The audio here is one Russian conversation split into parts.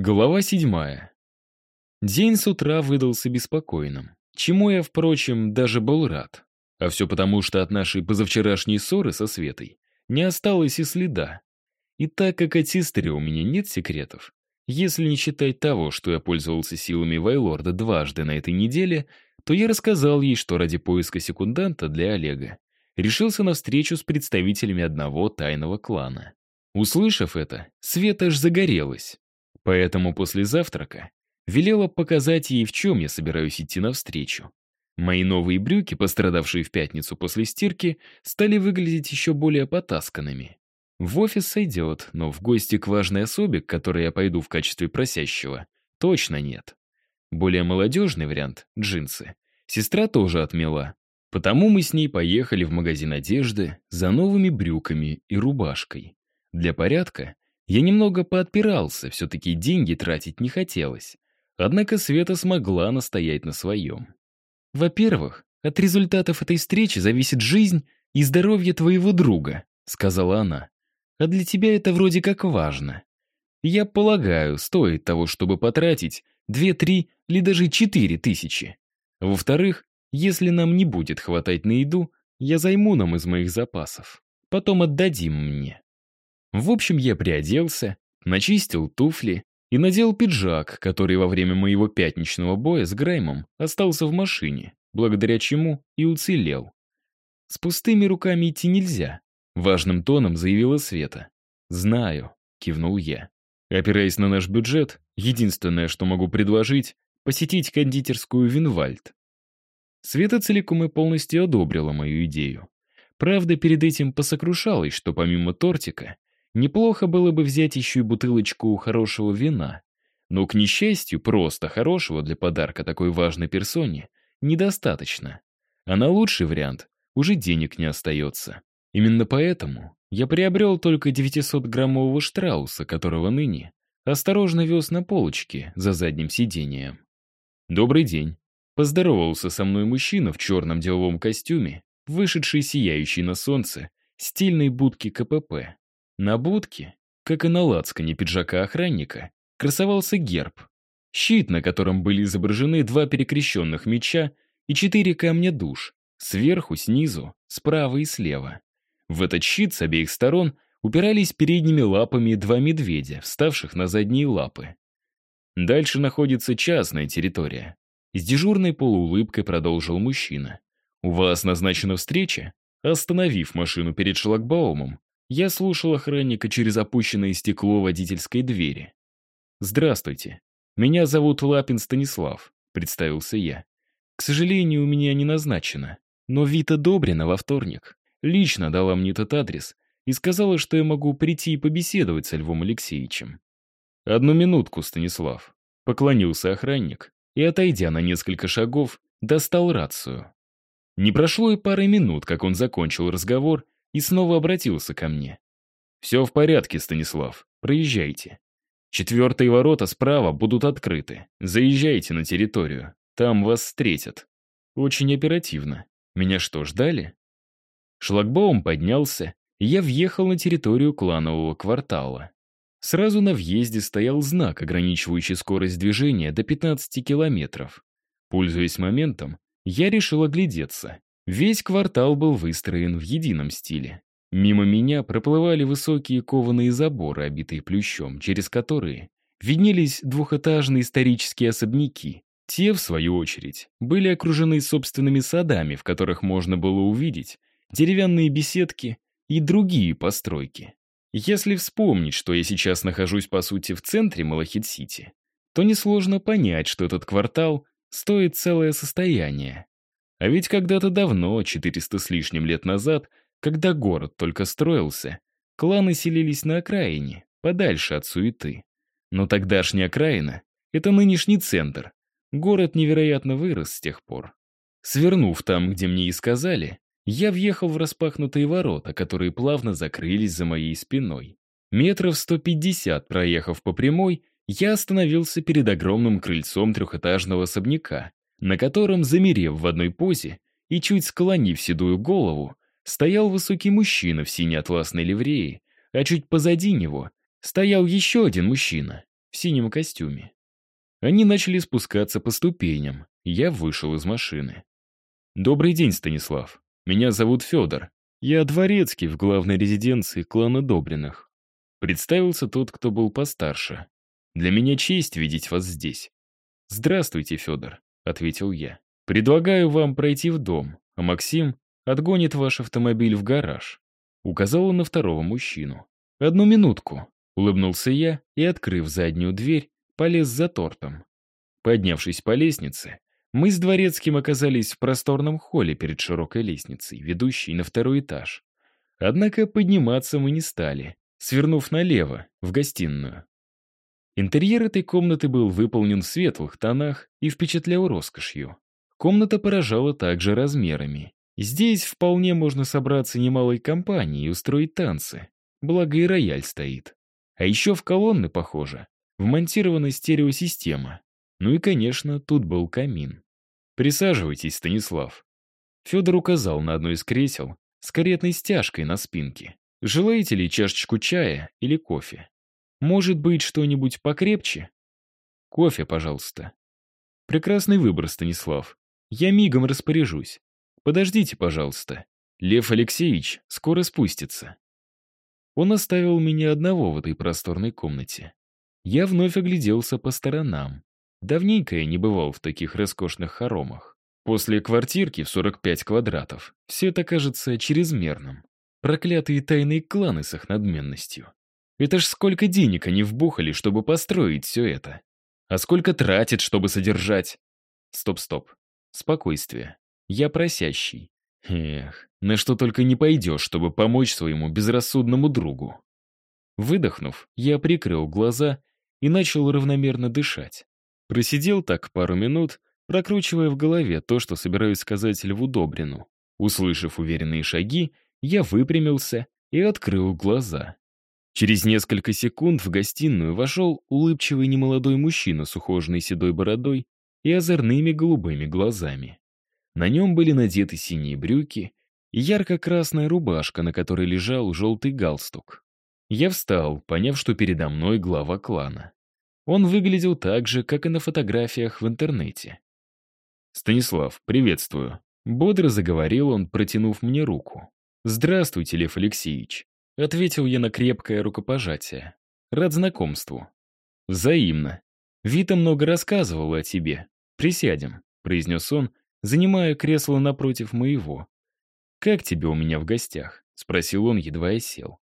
Глава седьмая. День с утра выдался беспокойным, чему я, впрочем, даже был рад. А все потому, что от нашей позавчерашней ссоры со Светой не осталось и следа. И так как от сестры у меня нет секретов, если не считать того, что я пользовался силами Вайлорда дважды на этой неделе, то я рассказал ей, что ради поиска секунданта для Олега решился на встречу с представителями одного тайного клана. Услышав это, Света аж загорелась. Поэтому после завтрака велела показать ей, в чем я собираюсь идти навстречу. Мои новые брюки, пострадавшие в пятницу после стирки, стали выглядеть еще более потасканными. В офис сойдет, но в гости к важной особе, к которой я пойду в качестве просящего, точно нет. Более молодежный вариант — джинсы. Сестра тоже отмела. Потому мы с ней поехали в магазин одежды за новыми брюками и рубашкой. Для порядка я немного поотпирался, все-таки деньги тратить не хотелось. Однако Света смогла настоять на своем. «Во-первых, от результатов этой встречи зависит жизнь и здоровье твоего друга», — сказала она. «А для тебя это вроде как важно. Я полагаю, стоит того, чтобы потратить две, три или даже четыре тысячи. Во-вторых, если нам не будет хватать на еду, я займу нам из моих запасов. Потом отдадим мне. В общем, я приоделся, начистил туфли и надел пиджак, который во время моего пятничного боя с Граймом остался в машине, благодаря чему и уцелел. С пустыми руками идти нельзя, важным тоном заявила Света. «Знаю», — кивнул я. Опираясь на наш бюджет, единственное, что могу предложить, посетить кондитерскую Винвальд. Света целиком и полностью одобрила мою идею. Правда, перед этим посокрушалась, что помимо тортика, неплохо было бы взять еще и бутылочку хорошего вина. Но, к несчастью, просто хорошего для подарка такой важной персоне недостаточно. А на лучший вариант уже денег не остается. Именно поэтому я приобрел только 900-граммового штрауса, которого ныне осторожно вез на полочке за задним сиденьем. «Добрый день», Поздоровался со мной мужчина в черном деловом костюме, вышедший сияющий на солнце, стильной будки КПП. На будке, как и на лацкане пиджака охранника, красовался герб. Щит, на котором были изображены два перекрещенных меча и четыре камня душ, сверху, снизу, справа и слева. В этот щит с обеих сторон упирались передними лапами два медведя, вставших на задние лапы. Дальше находится частная территория, с дежурной полуулыбкой продолжил мужчина. «У вас назначена встреча?» Остановив машину перед шлагбаумом, я слушал охранника через опущенное стекло водительской двери. «Здравствуйте. Меня зовут Лапин Станислав», — представился я. «К сожалению, у меня не назначено, но Вита Добрина во вторник лично дала мне этот адрес и сказала, что я могу прийти и побеседовать со Львом Алексеевичем». «Одну минутку, Станислав», — поклонился охранник и, отойдя на несколько шагов, достал рацию. Не прошло и пары минут, как он закончил разговор и снова обратился ко мне. «Все в порядке, Станислав. Проезжайте. Четвертые ворота справа будут открыты. Заезжайте на территорию. Там вас встретят». Очень оперативно. Меня что, ждали? Шлагбаум поднялся, и я въехал на территорию кланового квартала. Сразу на въезде стоял знак, ограничивающий скорость движения до 15 километров. Пользуясь моментом, я решил оглядеться. Весь квартал был выстроен в едином стиле. Мимо меня проплывали высокие кованые заборы, обитые плющом, через которые виднелись двухэтажные исторические особняки. Те, в свою очередь, были окружены собственными садами, в которых можно было увидеть деревянные беседки и другие постройки. Если вспомнить, что я сейчас нахожусь, по сути, в центре Малахит-Сити, то несложно понять, что этот квартал стоит целое состояние. А ведь когда-то давно, 400 с лишним лет назад, когда город только строился, кланы селились на окраине, подальше от суеты. Но тогдашняя окраина — это нынешний центр. Город невероятно вырос с тех пор. Свернув там, где мне и сказали, я въехал в распахнутые ворота, которые плавно закрылись за моей спиной. Метров 150 проехав по прямой, я остановился перед огромным крыльцом трехэтажного особняка, на котором, замерев в одной позе и чуть склонив седую голову, стоял высокий мужчина в синей атласной ливреи, а чуть позади него стоял еще один мужчина, в синем костюме. Они начали спускаться по ступеням. Я вышел из машины. «Добрый день, Станислав. Меня зовут Федор. Я дворецкий в главной резиденции клана Добриных». Представился тот, кто был постарше. «Для меня честь видеть вас здесь». «Здравствуйте, Федор», — ответил я. «Предлагаю вам пройти в дом, а Максим отгонит ваш автомобиль в гараж». Указал он на второго мужчину. «Одну минутку», — улыбнулся я и, открыв заднюю дверь, полез за тортом. Поднявшись по лестнице, мы с Дворецким оказались в просторном холле перед широкой лестницей, ведущей на второй этаж. Однако подниматься мы не стали, свернув налево, в гостиную. Интерьер этой комнаты был выполнен в светлых тонах и впечатлял роскошью. Комната поражала также размерами. Здесь вполне можно собраться немалой компанией и устроить танцы. Благо и рояль стоит. А еще в колонны, похоже, вмонтирована стереосистема. Ну и, конечно, тут был камин. «Присаживайтесь, Станислав». Федор указал на одно из кресел с каретной стяжкой на спинке. «Желаете ли чашечку чая или кофе? Может быть, что-нибудь покрепче?» «Кофе, пожалуйста». «Прекрасный выбор, Станислав. Я мигом распоряжусь. Подождите, пожалуйста. Лев Алексеевич скоро спустится». Он оставил меня одного в этой просторной комнате. Я вновь огляделся по сторонам. Давненько я не бывал в таких роскошных хоромах. После квартирки в 45 квадратов все это кажется чрезмерным. Проклятые тайные кланы с их надменностью. Это ж сколько денег они вбухали, чтобы построить все это. А сколько тратят, чтобы содержать? Стоп-стоп. Спокойствие. Я просящий. Эх, на что только не пойдешь, чтобы помочь своему безрассудному другу. Выдохнув, я прикрыл глаза и начал равномерно дышать. Просидел так пару минут, прокручивая в голове то, что собираюсь сказать Льву Добрину. Услышав уверенные шаги, я выпрямился и открыл глаза. Через несколько секунд в гостиную вошел улыбчивый немолодой мужчина с ухоженной седой бородой и озорными голубыми глазами. На нем были надеты синие брюки и ярко-красная рубашка, на которой лежал желтый галстук. Я встал, поняв, что передо мной глава клана. Он выглядел так же, как и на фотографиях в интернете. «Станислав, приветствую». Бодро заговорил он, протянув мне руку. «Здравствуйте, Лев Алексеевич», — ответил я на крепкое рукопожатие. «Рад знакомству». «Взаимно. Вита много рассказывала о тебе. Присядем», — произнес он, занимая кресло напротив моего. «Как тебе у меня в гостях?» — спросил он, едва я сел.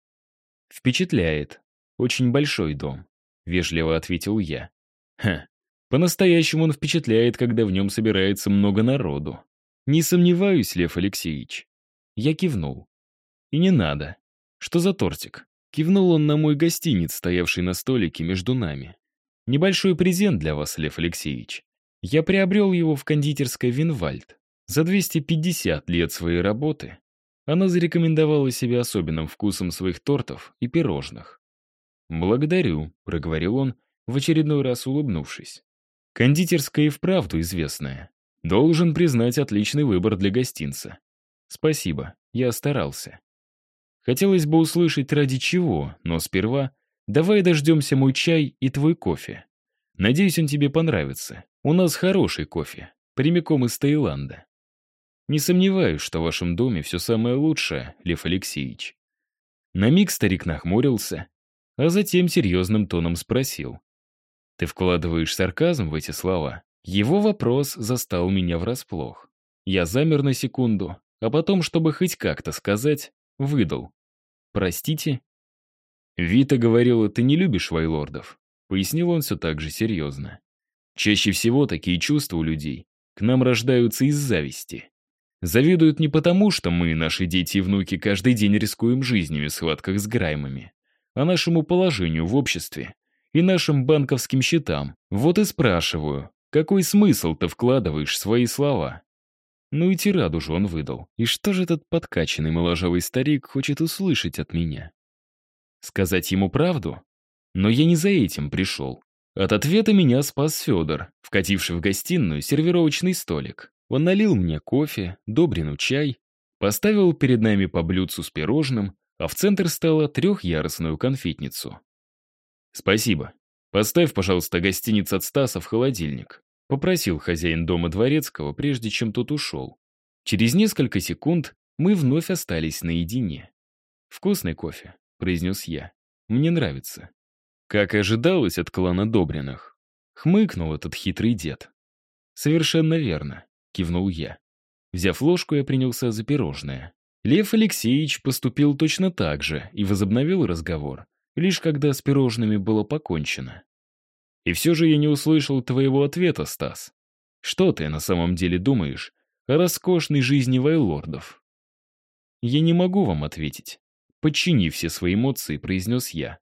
«Впечатляет. Очень большой дом. — вежливо ответил я. «Ха, по-настоящему он впечатляет, когда в нем собирается много народу. Не сомневаюсь, Лев Алексеевич». Я кивнул. «И не надо. Что за тортик?» Кивнул он на мой гостиниц, стоявший на столике между нами. «Небольшой презент для вас, Лев Алексеевич. Я приобрел его в кондитерской Винвальд. За 250 лет своей работы она зарекомендовала себя особенным вкусом своих тортов и пирожных. «Благодарю», — проговорил он, в очередной раз улыбнувшись. «Кондитерская и вправду известная. Должен признать отличный выбор для гостинца. Спасибо, я старался. Хотелось бы услышать ради чего, но сперва давай дождемся мой чай и твой кофе. Надеюсь, он тебе понравится. У нас хороший кофе, прямиком из Таиланда. Не сомневаюсь, что в вашем доме все самое лучшее, Лев Алексеевич. На миг старик нахмурился, а затем серьезным тоном спросил. «Ты вкладываешь сарказм в эти слова?» Его вопрос застал меня врасплох. Я замер на секунду, а потом, чтобы хоть как-то сказать, выдал. «Простите?» «Вита говорила, ты не любишь вайлордов», — пояснил он все так же серьезно. «Чаще всего такие чувства у людей к нам рождаются из зависти. Завидуют не потому, что мы, наши дети и внуки, каждый день рискуем жизнями в схватках с граймами, а нашему положению в обществе и нашим банковским счетам. Вот и спрашиваю, какой смысл ты вкладываешь в свои слова? Ну и тираду же он выдал. И что же этот подкачанный моложавый старик хочет услышать от меня? Сказать ему правду? Но я не за этим пришел. От ответа меня спас Федор, вкативший в гостиную сервировочный столик. Он налил мне кофе, Добрину чай, поставил перед нами по блюдцу с пирожным, а в центр стала трехъярусную конфетницу. «Спасибо. Поставь, пожалуйста, гостиниц от Стаса в холодильник. Попросил хозяин дома дворецкого, прежде чем тот ушел. Через несколько секунд мы вновь остались наедине. «Вкусный кофе», — произнес я. «Мне нравится». Как и ожидалось от клана Добриных. Хмыкнул этот хитрый дед. «Совершенно верно», — кивнул я. Взяв ложку, я принялся за пирожное. Лев Алексеевич поступил точно так же и возобновил разговор, лишь когда с пирожными было покончено. И все же я не услышал твоего ответа, Стас. Что ты на самом деле думаешь о роскошной жизни вайлордов? Я не могу вам ответить. Подчини все свои эмоции, произнес я.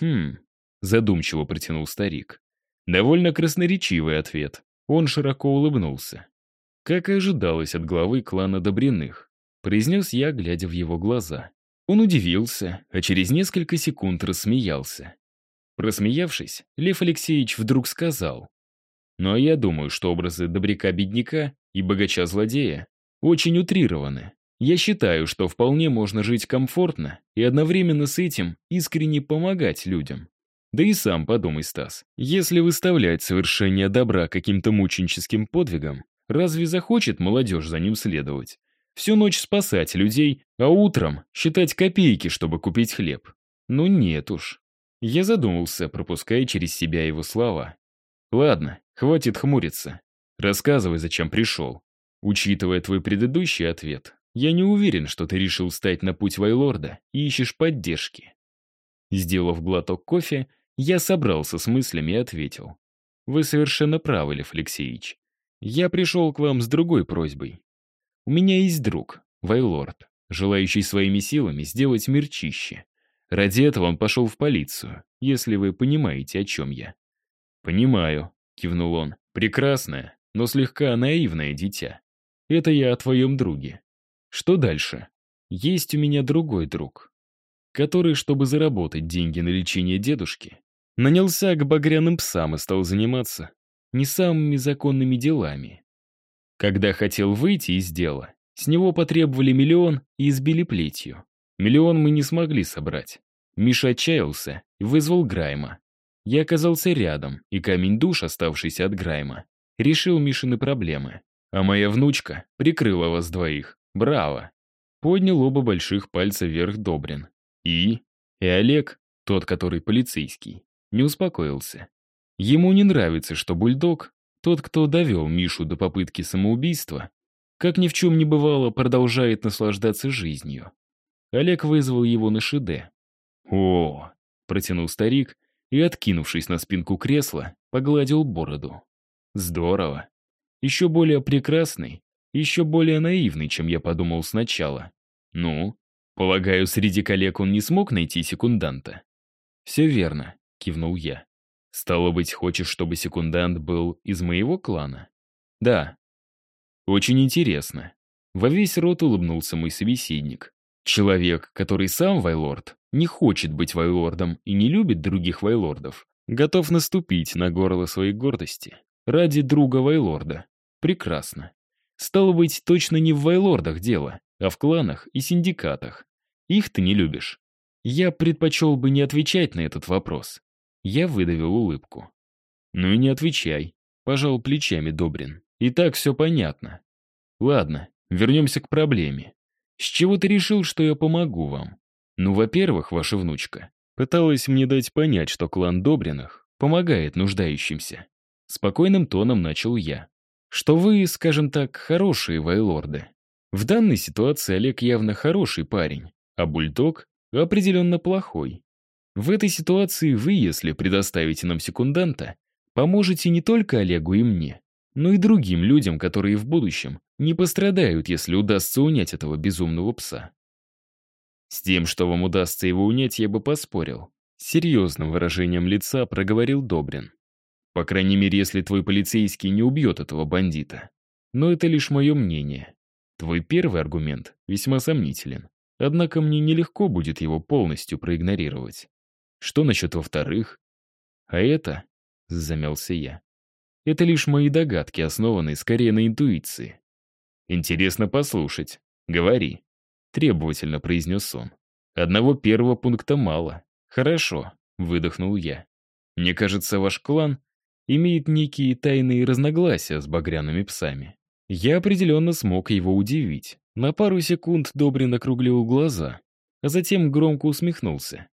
Хм, задумчиво протянул старик. Довольно красноречивый ответ. Он широко улыбнулся. Как и ожидалось от главы клана Добряных, произнес я, глядя в его глаза. Он удивился, а через несколько секунд рассмеялся. Просмеявшись, Лев Алексеевич вдруг сказал. «Ну а я думаю, что образы добряка-бедняка и богача-злодея очень утрированы. Я считаю, что вполне можно жить комфортно и одновременно с этим искренне помогать людям. Да и сам подумай, Стас, если выставлять совершение добра каким-то мученическим подвигом, разве захочет молодежь за ним следовать? Всю ночь спасать людей, а утром считать копейки, чтобы купить хлеб. Ну нет уж. Я задумался, пропуская через себя его слова. Ладно, хватит хмуриться. Рассказывай, зачем пришел. Учитывая твой предыдущий ответ, я не уверен, что ты решил стать на путь Вайлорда и ищешь поддержки. Сделав глоток кофе, я собрался с мыслями и ответил. «Вы совершенно правы, Лев Алексеевич. Я пришел к вам с другой просьбой. У меня есть друг, Вайлорд, желающий своими силами сделать мир чище. Ради этого он пошел в полицию, если вы понимаете, о чем я». «Понимаю», — кивнул он. «Прекрасное, но слегка наивное дитя. Это я о твоем друге. Что дальше? Есть у меня другой друг, который, чтобы заработать деньги на лечение дедушки, нанялся к багряным псам и стал заниматься не самыми законными делами. Когда хотел выйти из дела, с него потребовали миллион и избили плетью. Миллион мы не смогли собрать. Миша отчаялся и вызвал Грайма. Я оказался рядом, и камень душ, оставшийся от Грайма, решил Мишины проблемы. А моя внучка прикрыла вас двоих. Браво! Поднял оба больших пальца вверх Добрин. И? И Олег, тот, который полицейский, не успокоился. Ему не нравится, что бульдог, тот, кто довел Мишу до попытки самоубийства, как ни в чем не бывало, продолжает наслаждаться жизнью. Олег вызвал его на шиде. «О!» — протянул старик и, откинувшись на спинку кресла, погладил бороду. «Здорово. Еще более прекрасный, еще более наивный, чем я подумал сначала. Ну, полагаю, среди коллег он не смог найти секунданта?» «Все верно», — кивнул я. «Стало быть, хочешь, чтобы секундант был из моего клана?» «Да». «Очень интересно». Во весь рот улыбнулся мой собеседник. Человек, который сам вайлорд, не хочет быть вайлордом и не любит других вайлордов, готов наступить на горло своей гордости ради друга вайлорда. Прекрасно. Стало быть, точно не в вайлордах дело, а в кланах и синдикатах. Их ты не любишь. Я предпочел бы не отвечать на этот вопрос. Я выдавил улыбку. «Ну и не отвечай», — пожал плечами Добрин. «И так все понятно. Ладно, вернемся к проблеме. С чего ты решил, что я помогу вам? Ну, во-первых, ваша внучка пыталась мне дать понять, что клан Добриных помогает нуждающимся. Спокойным тоном начал я. Что вы, скажем так, хорошие вайлорды. В данной ситуации Олег явно хороший парень, а Бульдог определенно плохой. В этой ситуации вы, если предоставите нам секунданта, поможете не только Олегу и мне, но и другим людям, которые в будущем не пострадают, если удастся унять этого безумного пса. С тем, что вам удастся его унять, я бы поспорил. серьезным выражением лица проговорил Добрин. По крайней мере, если твой полицейский не убьет этого бандита. Но это лишь мое мнение. Твой первый аргумент весьма сомнителен. Однако мне нелегко будет его полностью проигнорировать. Что насчет во-вторых? А это, замялся я, это лишь мои догадки, основанные скорее на интуиции. Интересно послушать. Говори. Требовательно произнес он. Одного первого пункта мало. Хорошо, выдохнул я. Мне кажется, ваш клан имеет некие тайные разногласия с багряными псами. Я определенно смог его удивить. На пару секунд Добрин округлил глаза, а затем громко усмехнулся.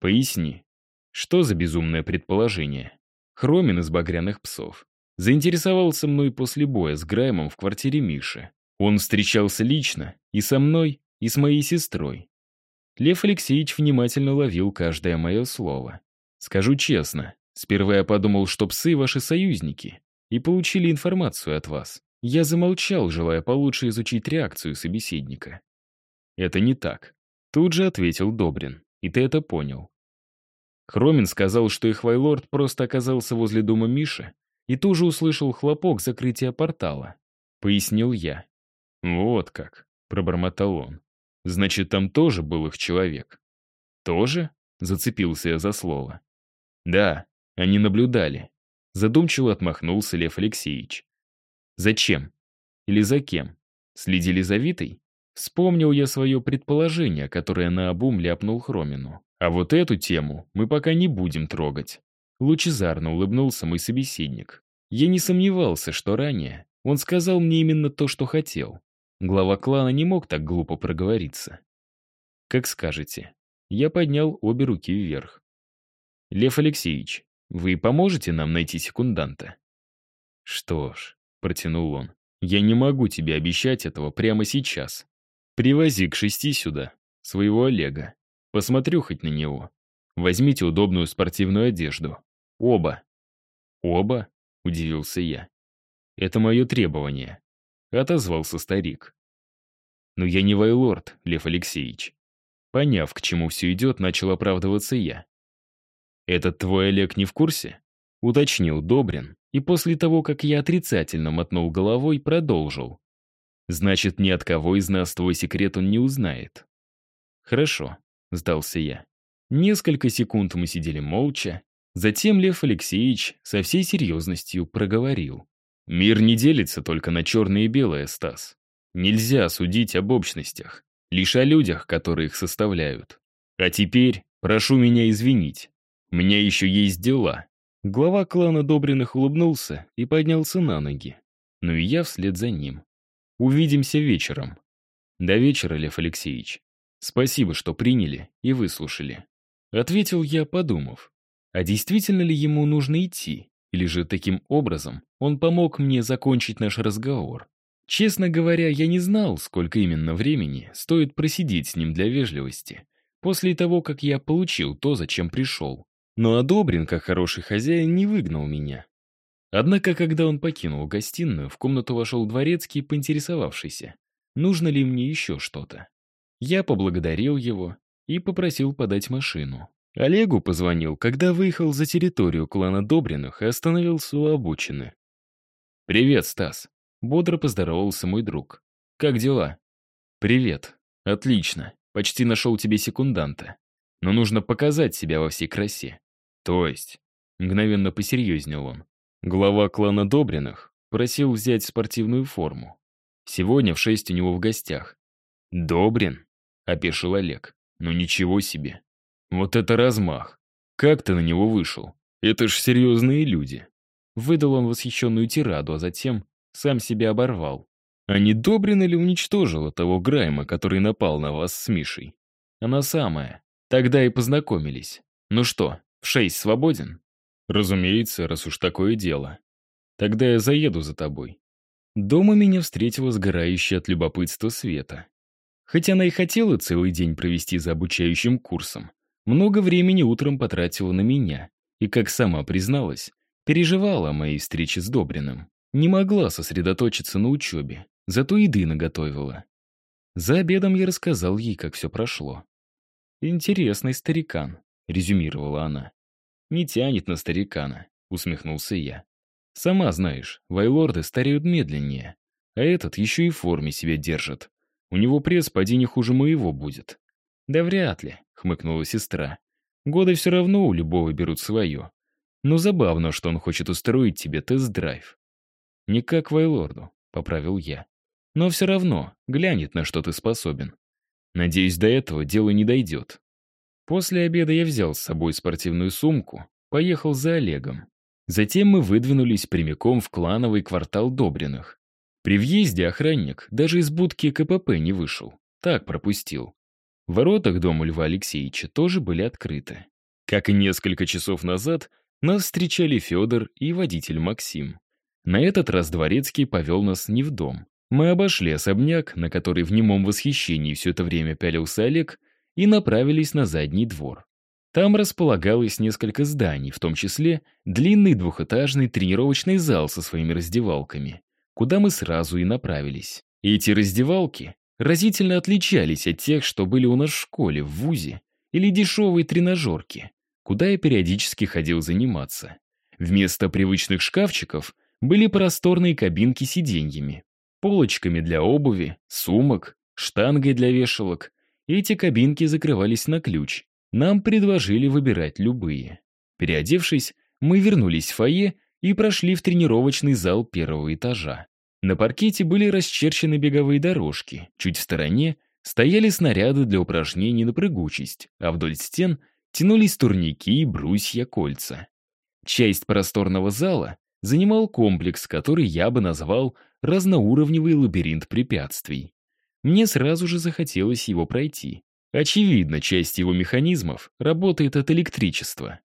«Поясни, что за безумное предположение? Хромин из багряных псов заинтересовался мной после боя с Граймом в квартире Миши. Он встречался лично и со мной, и с моей сестрой. Лев Алексеевич внимательно ловил каждое мое слово. Скажу честно, сперва я подумал, что псы — ваши союзники, и получили информацию от вас. Я замолчал, желая получше изучить реакцию собеседника. «Это не так», — тут же ответил Добрин, и ты это понял. Хромин сказал, что их Вайлорд просто оказался возле дома Миши и тоже услышал хлопок закрытия портала. Пояснил я. «Вот как», — пробормотал он. Значит, там тоже был их человек. Тоже? Зацепился я за слово. Да, они наблюдали. Задумчиво отмахнулся Лев Алексеевич. Зачем? Или за кем? Следили за Витой? Вспомнил я свое предположение, которое наобум ляпнул Хромину. А вот эту тему мы пока не будем трогать. Лучезарно улыбнулся мой собеседник. Я не сомневался, что ранее он сказал мне именно то, что хотел. Глава клана не мог так глупо проговориться. «Как скажете». Я поднял обе руки вверх. «Лев Алексеевич, вы поможете нам найти секунданта?» «Что ж», — протянул он, — «я не могу тебе обещать этого прямо сейчас. Привози к шести сюда своего Олега. Посмотрю хоть на него. Возьмите удобную спортивную одежду. Оба». «Оба?» — удивился я. «Это мое требование. — отозвался старик. «Но я не вайлорд, Лев Алексеевич». Поняв, к чему все идет, начал оправдываться я. «Этот твой Олег не в курсе?» — уточнил Добрин, и после того, как я отрицательно мотнул головой, продолжил. «Значит, ни от кого из нас твой секрет он не узнает». «Хорошо», — сдался я. Несколько секунд мы сидели молча, затем Лев Алексеевич со всей серьезностью проговорил. Мир не делится только на черное и белое, Стас. Нельзя судить об общностях, лишь о людях, которые их составляют. А теперь прошу меня извинить. У меня еще есть дела. Глава клана Добриных улыбнулся и поднялся на ноги. Ну и я вслед за ним. Увидимся вечером. До вечера, Лев Алексеевич. Спасибо, что приняли и выслушали. Ответил я, подумав. А действительно ли ему нужно идти? Или же таким образом он помог мне закончить наш разговор. Честно говоря, я не знал, сколько именно времени стоит просидеть с ним для вежливости, после того, как я получил то, зачем пришел. Но Одобрин, как хороший хозяин, не выгнал меня. Однако, когда он покинул гостиную, в комнату вошел дворецкий, поинтересовавшийся, нужно ли мне еще что-то. Я поблагодарил его и попросил подать машину. Олегу позвонил, когда выехал за территорию клана Добриных и остановился у обочины. «Привет, Стас», — бодро поздоровался мой друг. «Как дела?» «Привет. Отлично. Почти нашел тебе секунданта. Но нужно показать себя во всей красе. То есть...» Мгновенно посерьезнел он. Глава клана Добриных просил взять спортивную форму. Сегодня в шесть у него в гостях. «Добрин?» — опешил Олег. «Ну ничего себе. Вот это размах! Как ты на него вышел? Это ж серьезные люди. Выдал он восхищенную тираду, а затем сам себя оборвал. А не Добрин ли уничтожила того Грайма, который напал на вас с Мишей? Она самая. Тогда и познакомились. Ну что, в шесть свободен? Разумеется, раз уж такое дело. Тогда я заеду за тобой. Дома меня встретила сгорающая от любопытства Света. Хоть она и хотела целый день провести за обучающим курсом, много времени утром потратила на меня и, как сама призналась, переживала о моей встрече с Добриным. Не могла сосредоточиться на учебе, зато еды наготовила. За обедом я рассказал ей, как все прошло. «Интересный старикан», — резюмировала она. «Не тянет на старикана», — усмехнулся я. «Сама знаешь, вайлорды стареют медленнее, а этот еще и в форме себя держит. У него пресс поди не хуже моего будет». «Да вряд ли», — хмыкнула сестра. «Годы все равно у любого берут свое. Но забавно, что он хочет устроить тебе тест-драйв». «Не как Вайлорду», — поправил я. «Но все равно глянет, на что ты способен. Надеюсь, до этого дело не дойдет». После обеда я взял с собой спортивную сумку, поехал за Олегом. Затем мы выдвинулись прямиком в клановый квартал Добриных. При въезде охранник даже из будки КПП не вышел. Так пропустил. Ворота к дому Льва Алексеевича тоже были открыты. Как и несколько часов назад, нас встречали Федор и водитель Максим. На этот раз Дворецкий повел нас не в дом. Мы обошли особняк, на который в немом восхищении все это время пялился Олег, и направились на задний двор. Там располагалось несколько зданий, в том числе длинный двухэтажный тренировочный зал со своими раздевалками, куда мы сразу и направились. эти раздевалки разительно отличались от тех, что были у нас в школе, в ВУЗе или дешевые тренажерки, куда я периодически ходил заниматься. Вместо привычных шкафчиков были просторные кабинки с сиденьями, полочками для обуви, сумок, штангой для вешалок. Эти кабинки закрывались на ключ. Нам предложили выбирать любые. Переодевшись, мы вернулись в фойе и прошли в тренировочный зал первого этажа. На паркете были расчерчены беговые дорожки, чуть в стороне стояли снаряды для упражнений на прыгучесть, а вдоль стен тянулись турники, брусья, кольца. Часть просторного зала занимал комплекс, который я бы назвал разноуровневый лабиринт препятствий. Мне сразу же захотелось его пройти. Очевидно, часть его механизмов работает от электричества.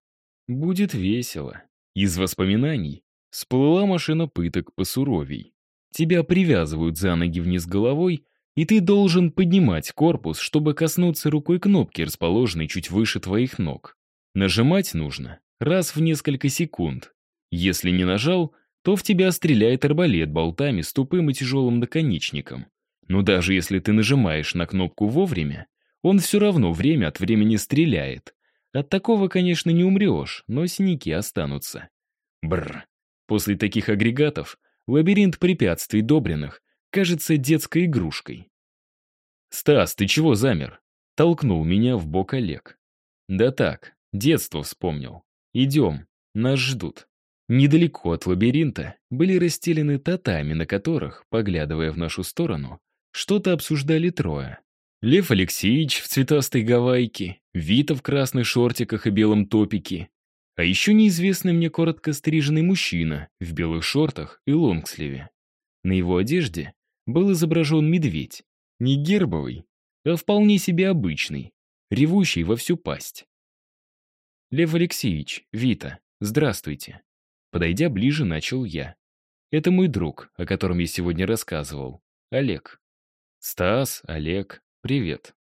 Будет весело. Из воспоминаний всплыла машина пыток посуровей. Тебя привязывают за ноги вниз головой, и ты должен поднимать корпус, чтобы коснуться рукой кнопки, расположенной чуть выше твоих ног. Нажимать нужно раз в несколько секунд. Если не нажал, то в тебя стреляет арбалет болтами с тупым и тяжелым наконечником. Но даже если ты нажимаешь на кнопку вовремя, он все равно время от времени стреляет. От такого, конечно, не умрешь, но синяки останутся. Бррр. После таких агрегатов лабиринт препятствий Добриных кажется детской игрушкой. «Стас, ты чего замер?» — толкнул меня в бок Олег. «Да так, детство вспомнил. Идем, нас ждут». Недалеко от лабиринта были расстелены татами, на которых, поглядывая в нашу сторону, что-то обсуждали трое. Лев Алексеевич в цветастой гавайке, Вита в красных шортиках и белом топике, а еще неизвестный мне коротко стриженный мужчина в белых шортах и лонгсливе. На его одежде был изображен медведь, не гербовый, а вполне себе обычный, ревущий во всю пасть. «Лев Алексеевич, Вита, здравствуйте». Подойдя ближе, начал я. Это мой друг, о котором я сегодня рассказывал. Олег. Стас, Олег, привет.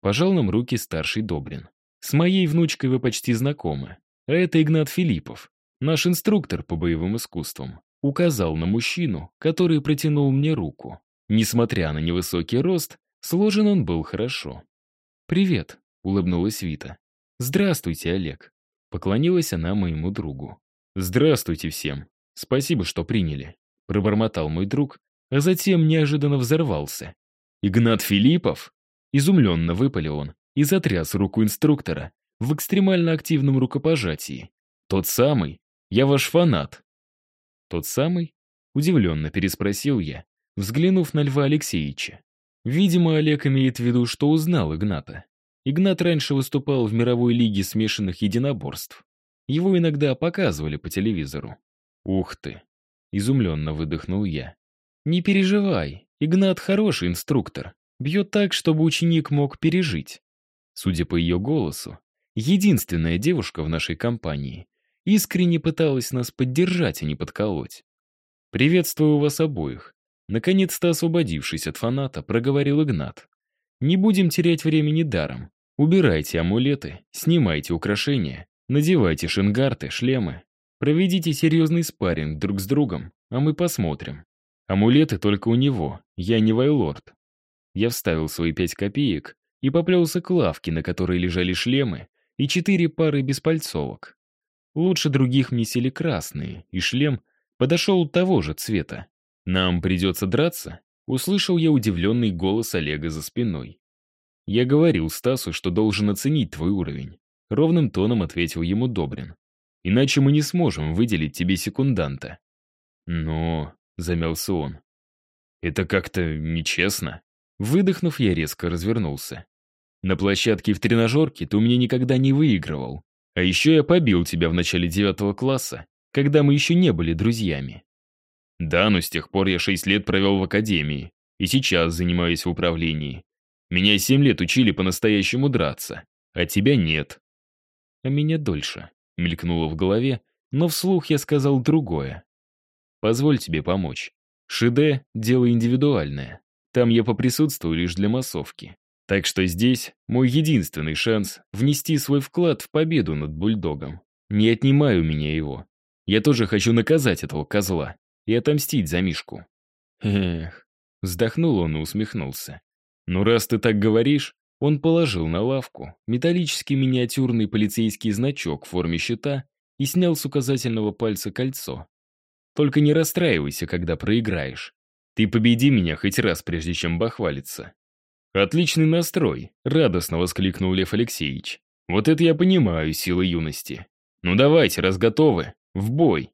Пожал нам руки старший Добрин. С моей внучкой вы почти знакомы. А это Игнат Филиппов, наш инструктор по боевым искусствам. Указал на мужчину, который протянул мне руку. Несмотря на невысокий рост, сложен он был хорошо. «Привет», — улыбнулась Вита. «Здравствуйте, Олег», — поклонилась она моему другу. «Здравствуйте всем. Спасибо, что приняли», — пробормотал мой друг, а затем неожиданно взорвался. «Игнат Филиппов?» Изумленно выпалил он и затряс руку инструктора в экстремально активном рукопожатии. «Тот самый? Я ваш фанат». «Тот самый?» — удивленно переспросил я, взглянув на Льва Алексеевича. Видимо, Олег имеет в виду, что узнал Игната. Игнат раньше выступал в мировой лиге смешанных единоборств. Его иногда показывали по телевизору. «Ух ты!» — изумленно выдохнул я. «Не переживай, Игнат хороший инструктор. Бьет так, чтобы ученик мог пережить». Судя по ее голосу, единственная девушка в нашей компании искренне пыталась нас поддержать, а не подколоть. «Приветствую вас обоих», Наконец-то освободившись от фаната, проговорил Игнат. «Не будем терять времени даром. Убирайте амулеты, снимайте украшения, надевайте шингарты, шлемы. Проведите серьезный спарринг друг с другом, а мы посмотрим. Амулеты только у него, я не вайлорд». Я вставил свои пять копеек и поплелся к лавке, на которой лежали шлемы и четыре пары беспальцовок. Лучше других мне сели красные, и шлем подошел того же цвета. «Нам придется драться?» Услышал я удивленный голос Олега за спиной. «Я говорил Стасу, что должен оценить твой уровень», — ровным тоном ответил ему Добрин. «Иначе мы не сможем выделить тебе секунданта». «Но...» — замялся он. «Это как-то нечестно». Выдохнув, я резко развернулся. «На площадке в тренажерке ты у меня никогда не выигрывал, А еще я побил тебя в начале девятого класса, когда мы еще не были друзьями. Да, но с тех пор я шесть лет провел в академии, и сейчас занимаюсь в управлении. Меня семь лет учили по-настоящему драться, а тебя нет. А меня дольше, мелькнуло в голове, но вслух я сказал другое. Позволь тебе помочь. Шиде — дело индивидуальное. Там я поприсутствую лишь для массовки. Так что здесь мой единственный шанс внести свой вклад в победу над бульдогом. Не отнимай у меня его. Я тоже хочу наказать этого козла и отомстить за Мишку. Эх, вздохнул он и усмехнулся. Ну раз ты так говоришь, он положил на лавку металлический миниатюрный полицейский значок в форме щита и снял с указательного пальца кольцо. Только не расстраивайся, когда проиграешь. Ты победи меня хоть раз, прежде чем бахвалиться. «Отличный настрой», — радостно воскликнул Лев Алексеевич. «Вот это я понимаю, силы юности. Ну давайте, раз готовы, в бой!»